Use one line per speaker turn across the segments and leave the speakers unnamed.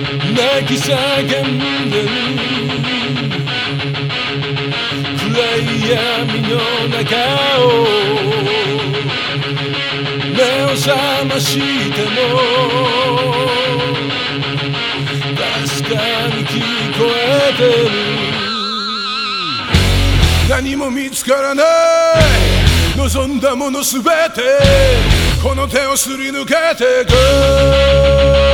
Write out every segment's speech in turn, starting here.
泣き叫んでる暗い闇の中を目を覚ましても確かに聞こえてる何も見つからない望んだものすべてこの手をすり抜けてく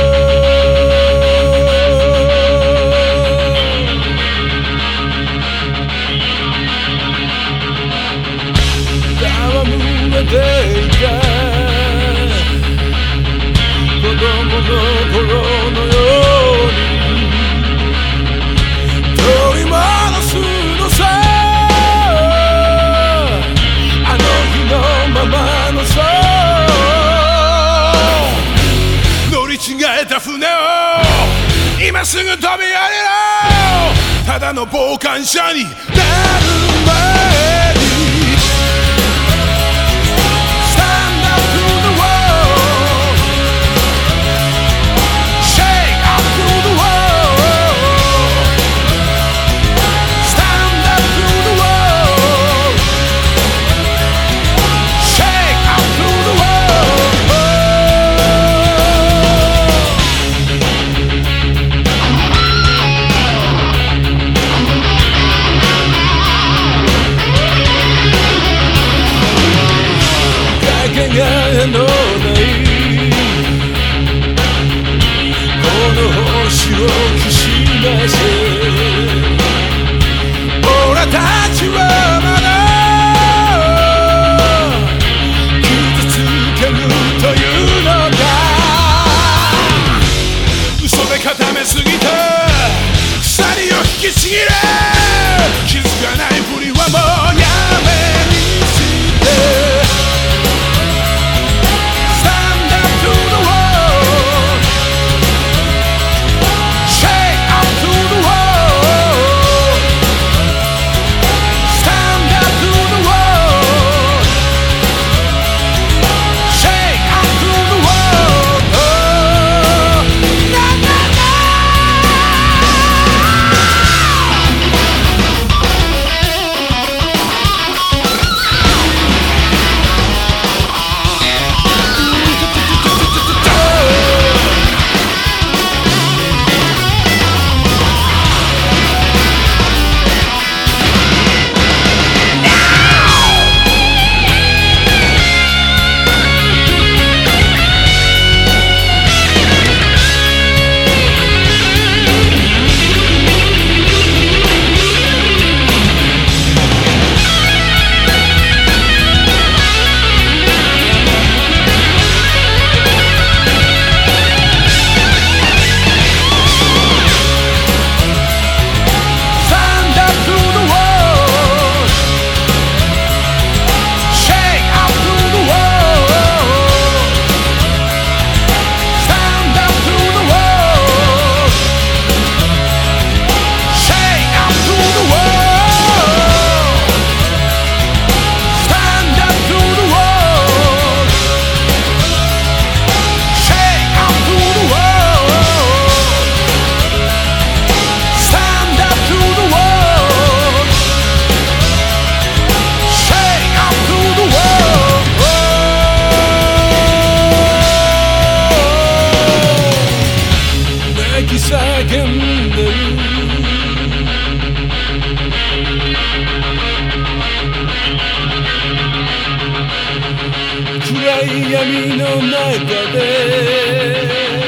船を今すぐ飛び降りろ。ただの傍観者になる前。星をきしめせ俺たちはまだ傷つけるというのか。嘘で固めすぎて鎖を引きちぎれ。叫んでる暗い闇の中で「